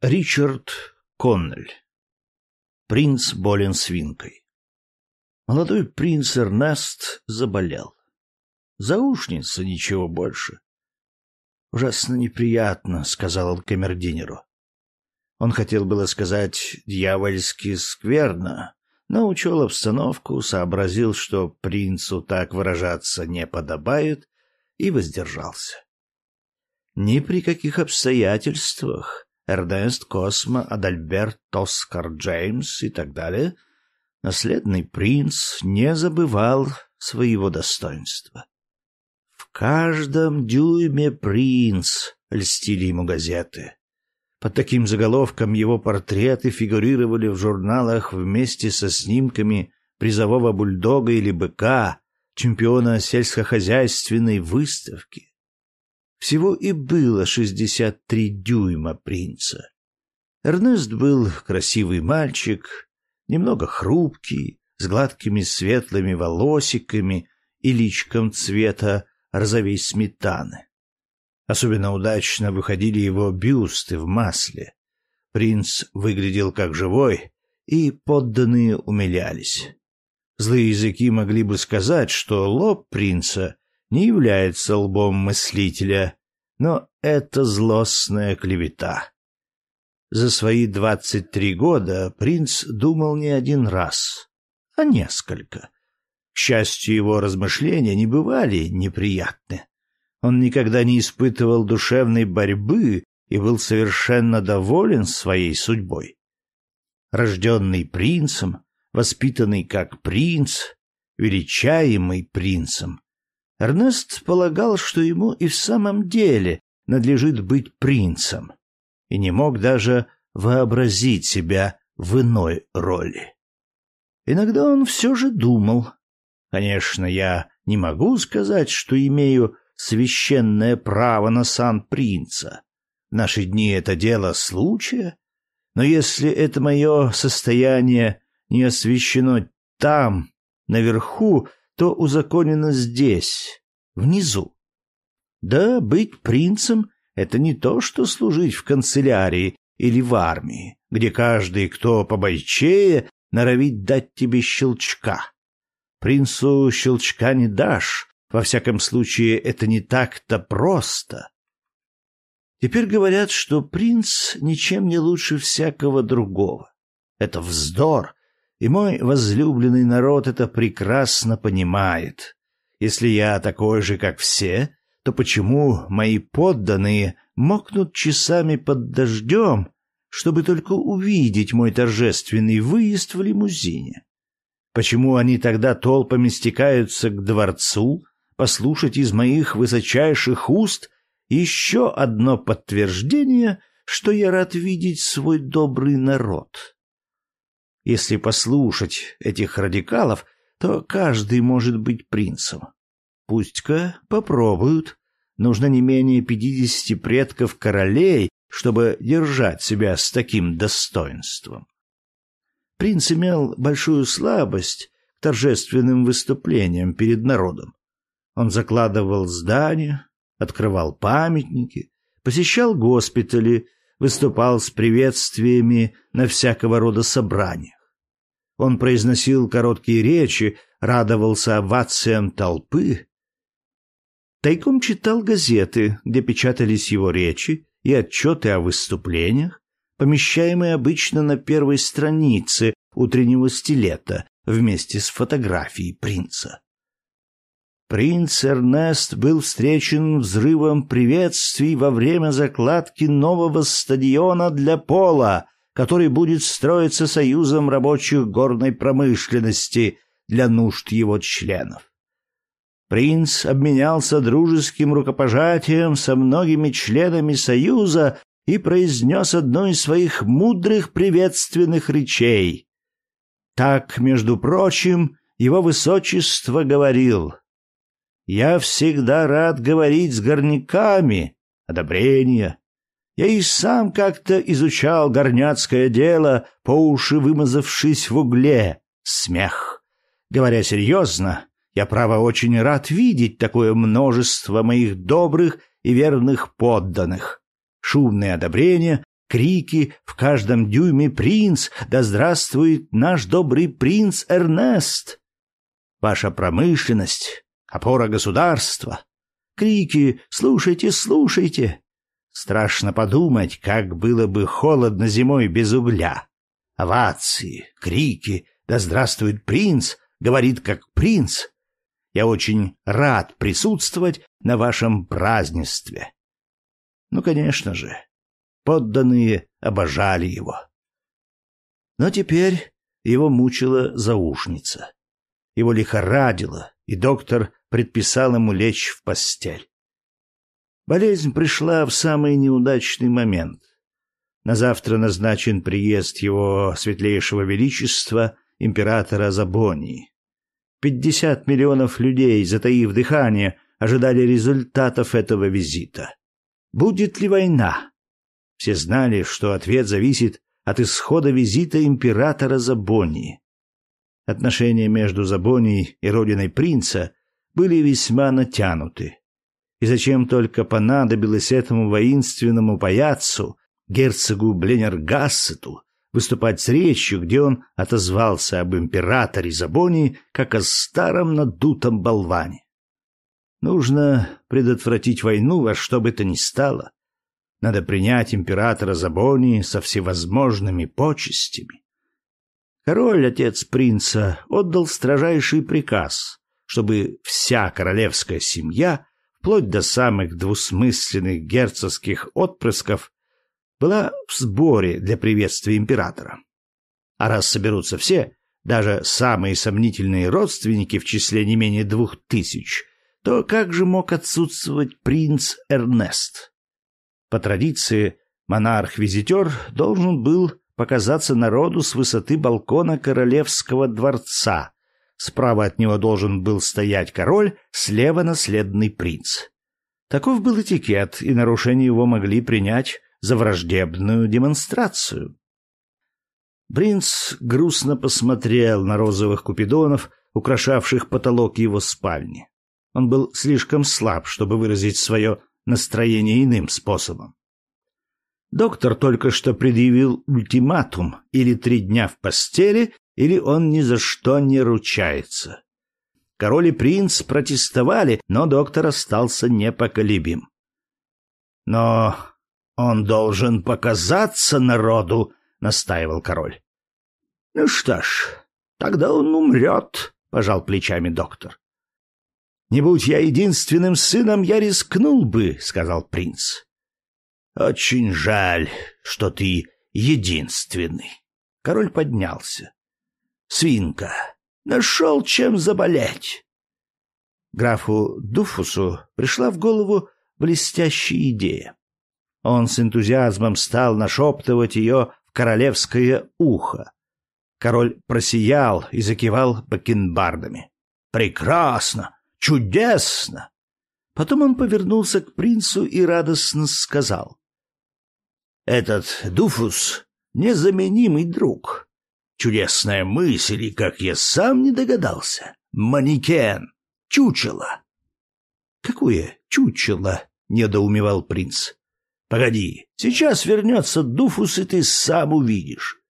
Ричард Коннель. Принц болен свинкой. Молодой принц Эрнест заболел. Заушница, ничего больше. Ужасно неприятно, сказал он камердинеру. Он хотел было сказать дьявольски скверно, но учел обстановку, сообразил, что принцу так выражаться не подобает, и воздержался. Ни при каких обстоятельствах Эрнест Космо, Адальберт Оскар Джеймс и так далее, наследный принц не забывал своего достоинства. В каждом дюйме принц льстили ему газеты. Под таким заголовком его портреты фигурировали в журналах вместе со снимками призового бульдога или быка, чемпиона сельскохозяйственной выставки. Всего и было шестьдесят три дюйма принца. Эрнест был красивый мальчик, немного хрупкий, с гладкими светлыми волосиками и личком цвета розовей сметаны. Особенно удачно выходили его бюсты в масле. Принц выглядел как живой, и подданные умилялись. Злые языки могли бы сказать, что лоб принца не является лбом мыслителя, но это злостная клевета. За свои двадцать три года принц думал не один раз, а несколько. К счастью, его размышления не бывали неприятны. Он никогда не испытывал душевной борьбы и был совершенно доволен своей судьбой. Рожденный принцем, воспитанный как принц, величаемый принцем, Эрнест полагал, что ему и в самом деле надлежит быть принцем, и не мог даже вообразить себя в иной роли. Иногда он все же думал. Конечно, я не могу сказать, что имею священное право на сан принца. В наши дни это дело случая, но если это мое состояние не освящено там, наверху, то узаконено здесь, внизу. Да, быть принцем — это не то, что служить в канцелярии или в армии, где каждый, кто побойчее, норовит дать тебе щелчка. Принцу щелчка не дашь, во всяком случае, это не так-то просто. Теперь говорят, что принц ничем не лучше всякого другого. Это вздор, и мой возлюбленный народ это прекрасно понимает. Если я такой же, как все, то почему мои подданные мокнут часами под дождем, чтобы только увидеть мой торжественный выезд в лимузине? Почему они тогда толпами стекаются к дворцу, послушать из моих высочайших уст еще одно подтверждение, что я рад видеть свой добрый народ? Если послушать этих радикалов, то каждый может быть принцем. Пусть-ка попробуют. Нужно не менее пятидесяти предков королей, чтобы держать себя с таким достоинством. Принц имел большую слабость к торжественным выступлениям перед народом. Он закладывал здания, открывал памятники, посещал госпитали, выступал с приветствиями на всякого рода собраниях. Он произносил короткие речи, радовался овациям толпы. Тайком читал газеты, где печатались его речи и отчеты о выступлениях, помещаемые обычно на первой странице утреннего стилета вместе с фотографией принца. Принц Эрнест был встречен взрывом приветствий во время закладки нового стадиона для пола который будет строиться союзом рабочих горной промышленности для нужд его членов. Принц обменялся дружеским рукопожатием со многими членами союза и произнес одну из своих мудрых приветственных речей. Так, между прочим, его высочество говорил «Я всегда рад говорить с горняками, одобрение, я и сам как-то изучал горняцкое дело, по уши вымазавшись в угле. Смех. Говоря серьезно, я, право, очень рад видеть такое множество моих добрых и верных подданных. Шумное одобрение, крики в каждом дюйме «Принц! Да здравствует наш добрый принц Эрнест!» Ваша промышленность, опора государства. Крики «Слушайте, слушайте!» Страшно подумать, как было бы холодно зимой без угля. Овации, крики «Да здравствует принц!» говорит как принц. Я очень рад присутствовать на вашем празднестве. Ну, конечно же, подданные обожали его. Но теперь его мучила заушница. Его лихорадило, и доктор предписал ему лечь в постель. Болезнь пришла в самый неудачный момент. На завтра назначен приезд его светлейшего величества императора Забонии. Пятьдесят миллионов людей, затаив дыхание, ожидали результатов этого визита. Будет ли война? Все знали, что ответ зависит от исхода визита императора Забонии. Отношения между Забонией и родиной принца были весьма натянуты. И зачем только понадобилось этому воинственному паяцу, герцогу Бленергассету, выступать с речью, где он отозвался об императоре Забонии как о старом надутом болване. Нужно предотвратить войну во что бы то ни стало. Надо принять императора Забонии со всевозможными почестями. Король, отец принца, отдал строжайший приказ, чтобы вся королевская семья, вплоть до самых двусмысленных герцогских отпрысков, была в сборе для приветствия императора. А раз соберутся все, даже самые сомнительные родственники в числе не менее двух тысяч, то как же мог отсутствовать принц Эрнест? По традиции, монарх-визитер должен был показаться народу с высоты балкона королевского дворца. Справа от него должен был стоять король, слева наследный принц. Таков был этикет, и нарушение его могли принять за враждебную демонстрацию. Принц грустно посмотрел на розовых купидонов, украшавших потолок его спальни. Он был слишком слаб, чтобы выразить свое настроение иным способом. Доктор только что предъявил ультиматум или три дня в постели, или он ни за что не ручается. Король и принц протестовали, но доктор остался непоколебим. Но он должен показаться народу, настаивал король. Ну что ж, тогда он умрет, пожал плечами доктор. Не будь я единственным сыном, я рискнул бы, сказал принц. Очень жаль, что ты единственный. Король поднялся. Свинка, нашел чем заболеть. Графу Дуфусу пришла в голову блестящая идея. Он с энтузиазмом стал нашептывать ее в королевское ухо. Король просиял и закивал бакенбардами. «Прекрасно! Чудесно!» Потом он повернулся к принцу и радостно сказал. Этот Дуфус — незаменимый друг. Чудесная мысль, и как я сам не догадался. Манекен, чучело. Какое чучело? — недоумевал принц. Погоди, сейчас вернется Дуфус, и ты сам увидишь.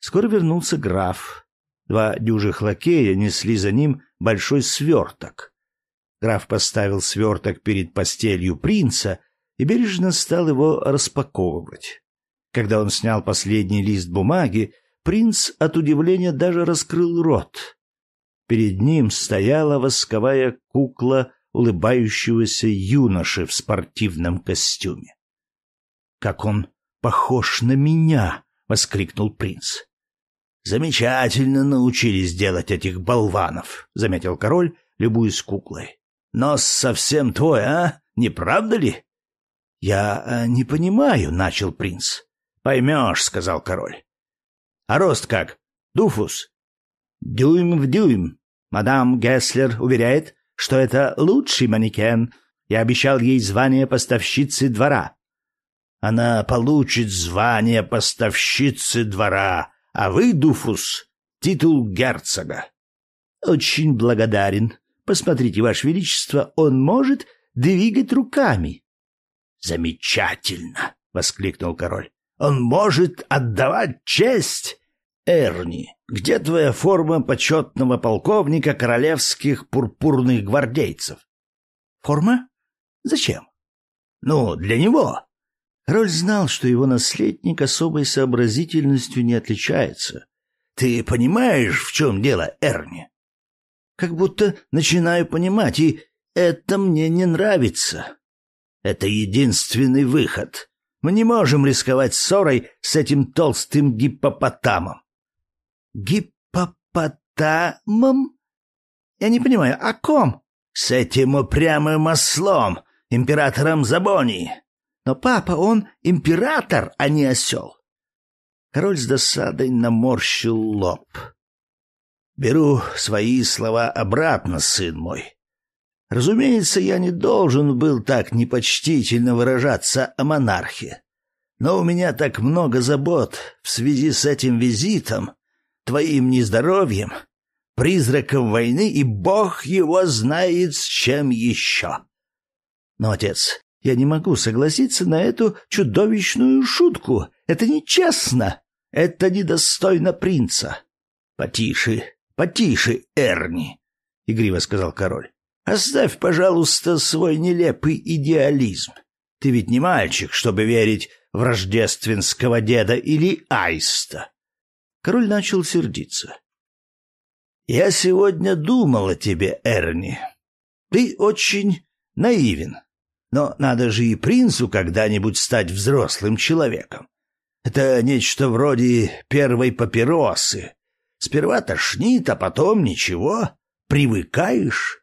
Скоро вернулся граф. Два дюжих лакея несли за ним большой сверток. Граф поставил сверток перед постелью принца и бережно стал его распаковывать. Когда он снял последний лист бумаги, принц от удивления даже раскрыл рот. Перед ним стояла восковая кукла улыбающегося юноши в спортивном костюме. «Как он похож на меня!» — воскликнул принц. «Замечательно научились делать этих болванов», — заметил король, любуясь куклой. «Нос совсем твой, а? Не правда ли?» «Я э, не понимаю», — начал принц. «Поймешь», — сказал король. «А рост как? Дуфус?» «Дюйм в дюйм. Мадам Гесслер уверяет, что это лучший манекен. Я обещал ей звание поставщицы двора». «Она получит звание поставщицы двора, а вы, Дуфус, титул герцога». «Очень благодарен. Посмотрите, Ваше Величество, он может двигать руками». Замечательно, воскликнул король. Он может отдавать честь? Эрни, где твоя форма почетного полковника королевских пурпурных гвардейцев? Форма? Зачем? Ну, для него. Король знал, что его наследник особой сообразительностью не отличается. Ты понимаешь, в чем дело, Эрни? Как будто начинаю понимать, и это мне не нравится. Это единственный выход. Мы не можем рисковать ссорой с этим толстым гиппопотамом. Гиппопотамом? Я не понимаю, о ком? С этим упрямым ослом, императором Забонии. Но папа, он император, а не осел. Король с досадой наморщил лоб. Беру свои слова обратно, сын мой. Разумеется, я не должен был так непочтительно выражаться о монархе. Но у меня так много забот в связи с этим визитом, твоим нездоровьем, призраком войны, и бог его знает с чем еще. Но, отец, я не могу согласиться на эту чудовищную шутку. Это нечестно. Это недостойно принца. Потише, потише, Эрни, игриво сказал король. Оставь, пожалуйста, свой нелепый идеализм. Ты ведь не мальчик, чтобы верить в рождественского деда или аиста. Король начал сердиться. Я сегодня думал о тебе, Эрни. Ты очень наивен. Но надо же и принцу когда-нибудь стать взрослым человеком. Это нечто вроде первой папиросы. Сперва тошнит, а потом ничего. Привыкаешь.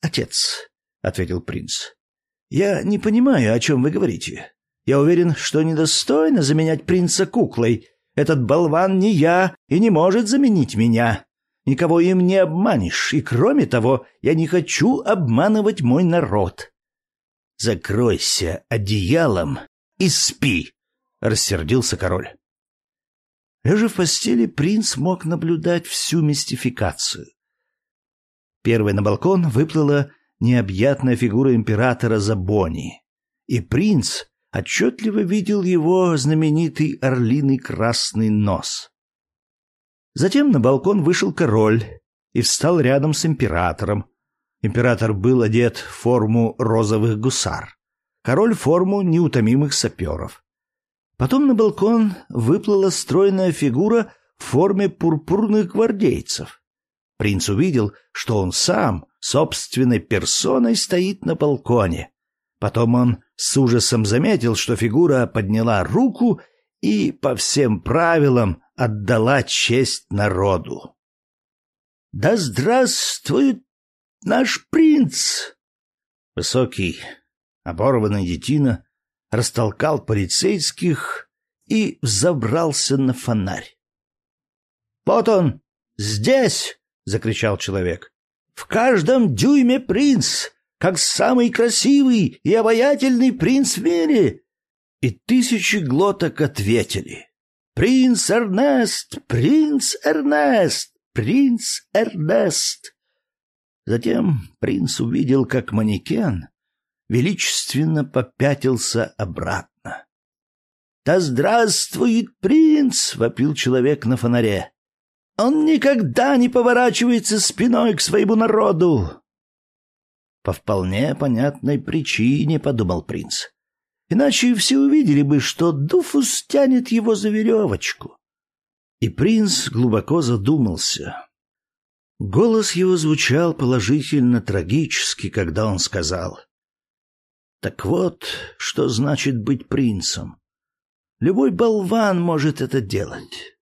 «Отец», — ответил принц, — «я не понимаю, о чем вы говорите. Я уверен, что недостойно заменять принца куклой. Этот болван не я и не может заменить меня. Никого им не обманешь, и кроме того, я не хочу обманывать мой народ». «Закройся одеялом и спи», — рассердился король. Лежа в постели, принц мог наблюдать всю мистификацию. Первой на балкон выплыла необъятная фигура императора Забони, и принц отчетливо видел его знаменитый орлиный красный нос. Затем на балкон вышел король и встал рядом с императором. Император был одет в форму розовых гусар, король форму неутомимых саперов. Потом на балкон выплыла стройная фигура в форме пурпурных гвардейцев. Принц увидел, что он сам, собственной персоной, стоит на балконе. Потом он с ужасом заметил, что фигура подняла руку и по всем правилам отдала честь народу. «Да здравствует наш принц!» Высокий, оборванный детина растолкал полицейских и взобрался на фонарь. «Вот он, здесь!» Закричал человек. В каждом дюйме принц, как самый красивый и обаятельный принц в мире. И тысячи глоток ответили: Принц Эрнест, принц Эрнест, принц Эрнест. Затем принц увидел, как манекен величественно попятился обратно. «Да здравствует принц!» — вопил человек на фонаре. Он никогда не поворачивается спиной к своему народу. По вполне понятной причине, подумал принц. Иначе все увидели бы, что Дуфус тянет его за веревочку. И принц глубоко задумался. Голос его звучал положительно трагически, когда он сказал: "Так вот, что значит быть принцем. Любой болван может это делать.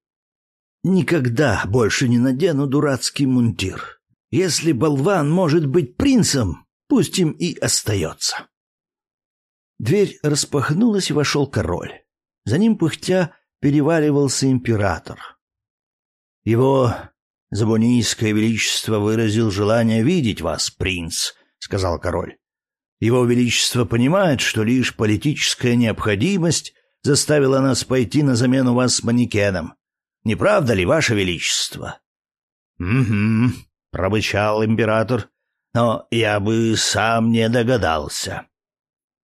Никогда больше не надену дурацкий мундир. Если болван может быть принцем, пусть им и остается. Дверь распахнулась, и вошел король. За ним пыхтя переваливался император. Его забонийское величество выразил желание видеть вас, принц, сказал король. Его величество понимает, что лишь политическая необходимость заставила нас пойти на замену вас манекеном. Не правда ли, ваше величество? Угу, пробычал император. Но я бы сам не догадался.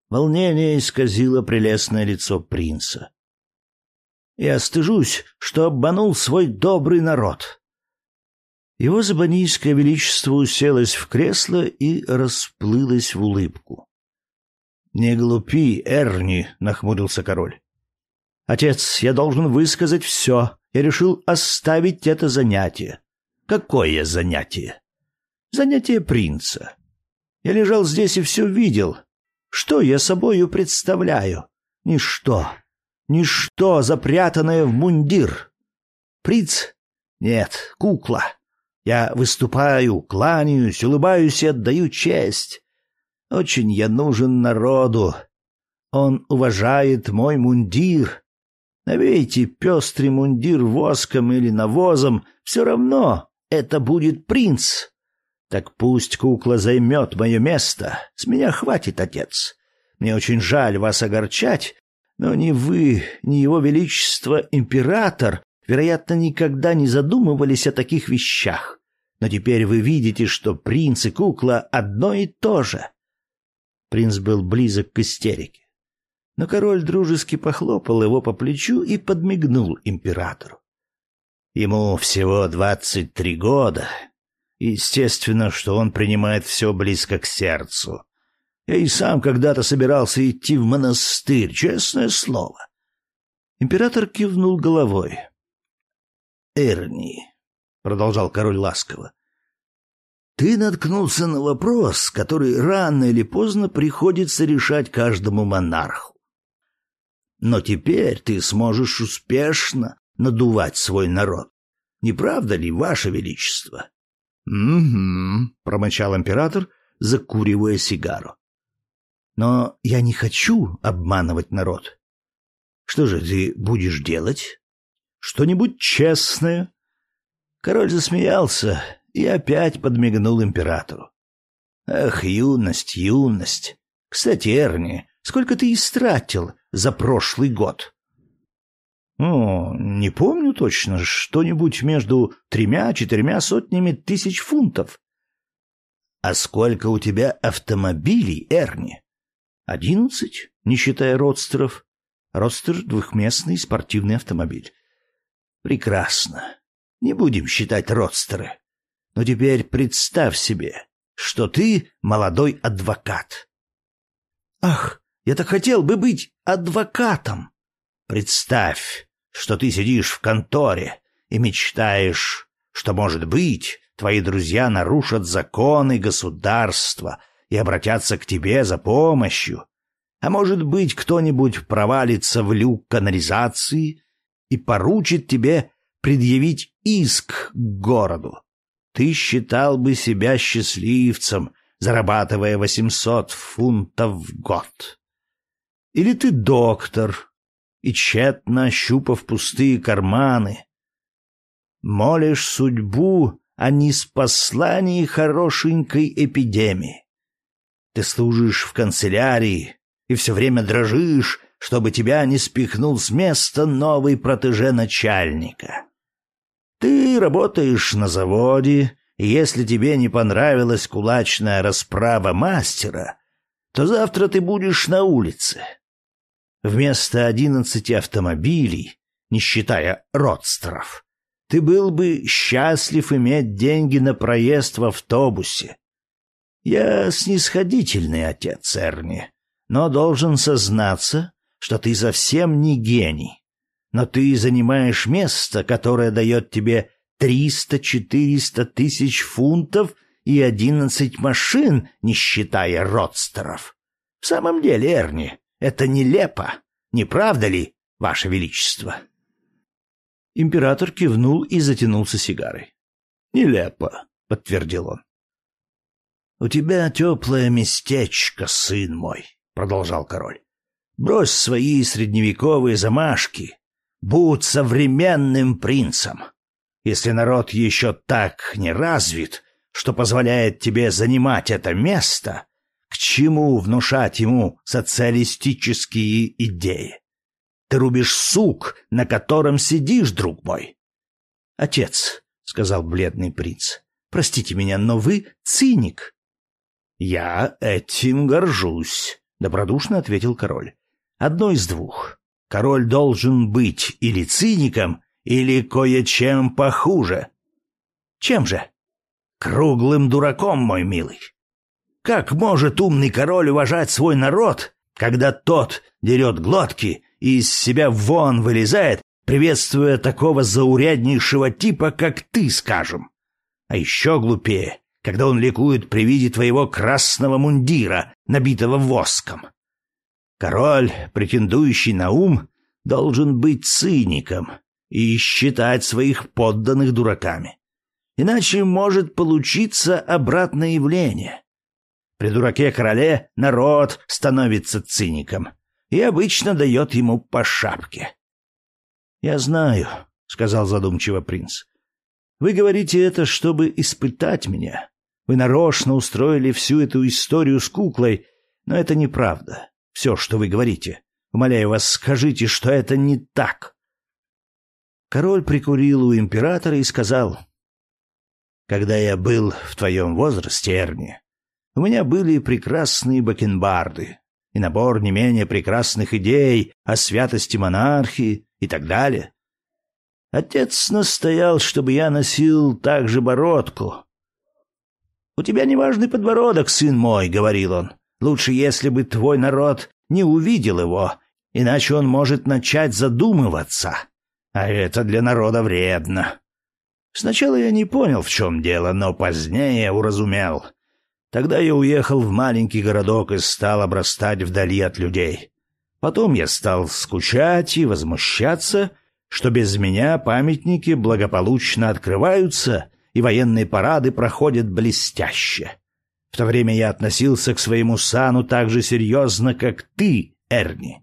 Волнение исказило прелестное лицо принца. Я стыжусь, что обманул свой добрый народ. Его забанийское величество уселось в кресло и расплылось в улыбку. «Не глупи, Эрни», — нахмурился король. «Отец, я должен высказать все. Я решил оставить это занятие». «Какое занятие?» «Занятие принца. Я лежал здесь и все видел. Что я собою представляю? Ничто. Ничто, запрятанное в мундир. Принц? Нет, кукла. Я выступаю, кланяюсь, улыбаюсь и отдаю честь. Очень я нужен народу. Он уважает мой мундир. Навейте пестрый мундир воском или навозом, все равно это будет принц. Так пусть кукла займет мое место. С меня хватит, отец. Мне очень жаль вас огорчать, но ни вы, ни его величество император, вероятно, никогда не задумывались о таких вещах. Но теперь вы видите, что принц и кукла одно и то же. Принц был близок к истерике. Но король дружески похлопал его по плечу и подмигнул императору. Ему всего двадцать три года, Естественно, что он принимает все близко к сердцу. Я и сам когда-то собирался идти в монастырь, честное слово. Император кивнул головой. «Эрни», — продолжал король ласково, — «ты наткнулся на вопрос, который рано или поздно приходится решать каждому монарху. Но теперь ты сможешь успешно надувать свой народ. Не правда ли, ваше величество?» «Угу», — промычал император, закуривая сигару. «Но я не хочу обманывать народ. Что же ты будешь делать? Что-нибудь честное?» Король засмеялся и опять подмигнул императору. «Ах, юность, юность! Кстати, Эрни, сколько ты истратил за прошлый год?» «О, не помню точно, что-нибудь между тремя-четырьмя сотнями тысяч фунтов». «А сколько у тебя автомобилей, Эрни?» «Одиннадцать, не считая родстеров. Родстер — двухместный спортивный автомобиль». «Прекрасно. Не будем считать родстеры. Но теперь представь себе, что ты молодой адвокат». «Ах, я так хотел бы быть адвокатом!» «Представь, что ты сидишь в конторе и мечтаешь, что, может быть, твои друзья нарушат законы государства и обратятся к тебе за помощью, а может быть, кто-нибудь провалится в люк канализации и поручит тебе предъявить иск к городу. Ты считал бы себя счастливцем, зарабатывая восемьсот фунтов в год. Или ты доктор, и тщетно ощупав пустые карманы. Молишь судьбу о неспослании хорошенькой эпидемии. Ты служишь в канцелярии и все время дрожишь, чтобы тебя не спихнул с места новый протеже начальника. Ты работаешь на заводе, и если тебе не понравилась кулачная расправа мастера, то завтра ты будешь на улице. Вместо одиннадцати автомобилей, не считая родстеров, ты был бы счастлив иметь деньги на проезд в автобусе. Я снисходительный отец Эрни, но должен сознаться, что ты совсем не гений. Но ты занимаешь место, которое дает тебе триста-четыреста тысяч фунтов и одиннадцать машин, не считая родстеров. В самом деле, Эрни, это нелепо, не правда ли, Ваше Величество?» Император кивнул и затянулся сигарой. «Нелепо», — подтвердил он. «У тебя теплое местечко, сын мой», — продолжал король. «Брось свои средневековые замашки. Будь современным принцем. Если народ еще так не развит, что позволяет тебе занимать это место, чему внушать ему социалистические идеи? Ты рубишь сук, на котором сидишь, друг мой. Отец, сказал бледный принц, простите меня, но вы циник. Я этим горжусь, добродушно ответил король. Одно из двух. Король должен быть или циником, или кое-чем похуже. Чем же? Круглым дураком, мой милый. Как может умный король уважать свой народ, когда тот дерет глотки и из себя вон вылезает, приветствуя такого зауряднейшего типа, как ты, скажем? А еще глупее, когда он ликует при виде твоего красного мундира, набитого воском. Король, претендующий на ум, должен быть циником и считать своих подданных дураками. Иначе может получиться обратное явление. При дураке-короле народ становится циником и обычно дает ему по шапке. — Я знаю, — сказал задумчиво принц. — Вы говорите это, чтобы испытать меня. Вы нарочно устроили всю эту историю с куклой, но это неправда все, что вы говорите. Умоляю вас, скажите, что это не так. Король прикурил у императора и сказал, «Когда я был в твоем возрасте, Эрни, у меня были прекрасные бакенбарды и набор не менее прекрасных идей о святости монархии и так далее. Отец настоял, чтобы я носил также бородку. «У тебя неважный подбородок, сын мой», — говорил он. Лучше, если бы твой народ не увидел его, иначе он может начать задумываться. А это для народа вредно. Сначала я не понял, в чем дело, но позднее уразумел. Тогда я уехал в маленький городок и стал обрастать вдали от людей. Потом я стал скучать и возмущаться, что без меня памятники благополучно открываются и военные парады проходят блестяще. В то время я относился к своему сану так же серьезно, как ты, Эрни.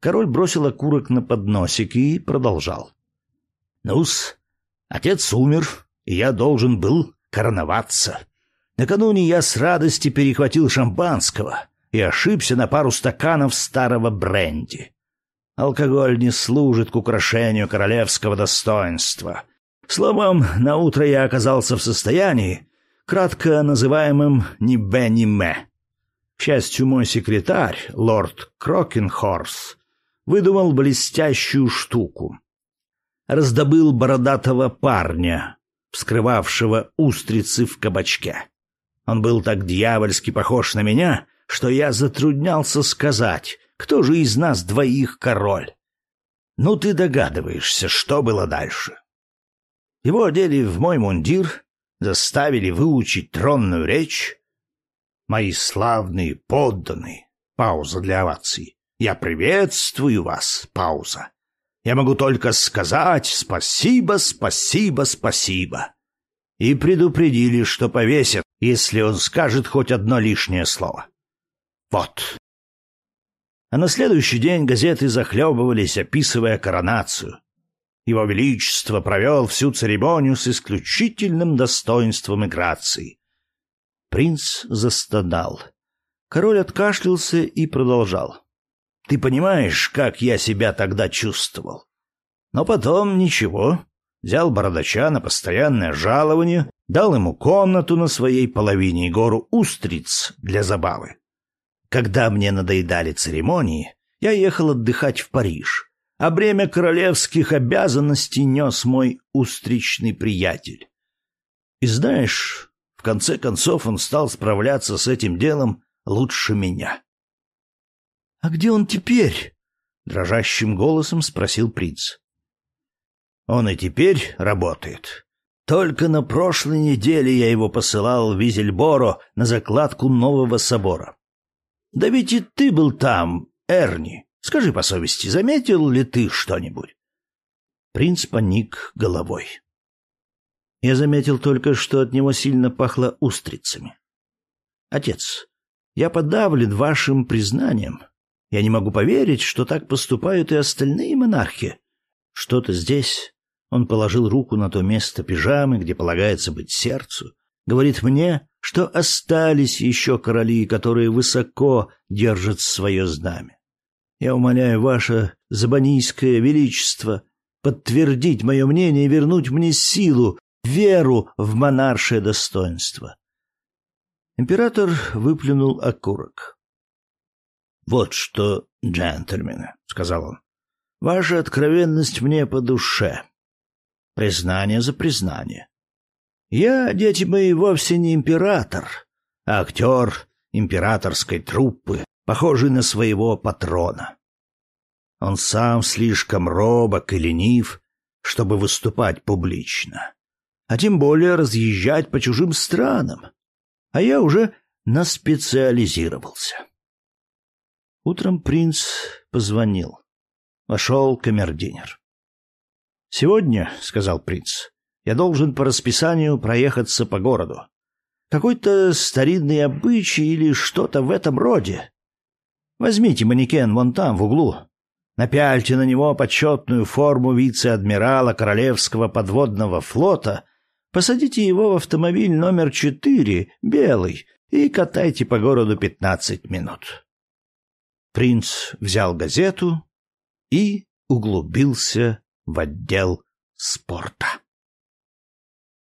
Король бросил окурок на подносик и продолжал. «Ну-с, отец умер, и я должен был короноваться. Накануне я с радости перехватил шампанского и ошибся на пару стаканов старого бренди. Алкоголь не служит к украшению королевского достоинства. Словом, на утро я оказался в состоянии, кратко называемым «ни бе, ни ме». К счастью, мой секретарь, лорд Крокенхорс, выдумал блестящую штуку. Раздобыл бородатого парня, вскрывавшего устрицы в кабачке. Он был так дьявольски похож на меня, что я затруднялся сказать, кто же из нас двоих король. Ну, ты догадываешься, что было дальше. Его одели в мой мундир, заставили выучить тронную речь? Мои славные подданные, пауза для оваций. Я приветствую вас, пауза. Я могу только сказать спасибо, спасибо, спасибо. И предупредили, что повесят, если он скажет хоть одно лишнее слово. Вот. А на следующий день газеты захлебывались, описывая коронацию. Его Величество провел всю церемонию с исключительным достоинством и грацией. Принц застонал. Король откашлялся и продолжал. «Ты понимаешь, как я себя тогда чувствовал? Но потом ничего. Взял бородача на постоянное жалование, дал ему комнату на своей половине и гору устриц для забавы. Когда мне надоедали церемонии, я ехал отдыхать в Париж а бремя королевских обязанностей нес мой устричный приятель. И знаешь, в конце концов он стал справляться с этим делом лучше меня. — А где он теперь? — дрожащим голосом спросил принц. — Он и теперь работает. Только на прошлой неделе я его посылал в Визельборо на закладку нового собора. Да ведь и ты был там, Эрни. Скажи по совести, заметил ли ты что-нибудь? Принц поник головой. Я заметил только, что от него сильно пахло устрицами. Отец, я подавлен вашим признанием. Я не могу поверить, что так поступают и остальные монархи. Что-то здесь... Он положил руку на то место пижамы, где полагается быть сердцу. Говорит мне, что остались еще короли, которые высоко держат свое знамя. Я умоляю ваше забанийское величество подтвердить мое мнение и вернуть мне силу, веру в монаршее достоинство. Император выплюнул окурок. Вот что джентльмены, — сказал он, — ваша откровенность мне по душе. Признание за признание. Я, дети мои, вовсе не император, а актер императорской труппы, похожий на своего патрона. Он сам слишком робок и ленив, чтобы выступать публично, а тем более разъезжать по чужим странам. А я уже наспециализировался. Утром принц позвонил. Вошел камердинер. «Сегодня, — сказал принц, — я должен по расписанию проехаться по городу. Какой-то старинный обычай или что-то в этом роде. Возьмите манекен вон там, в углу. Напяльте на него почетную форму вице-адмирала Королевского подводного флота, посадите его в автомобиль номер четыре, белый, и катайте по городу пятнадцать минут. Принц взял газету и углубился в отдел спорта.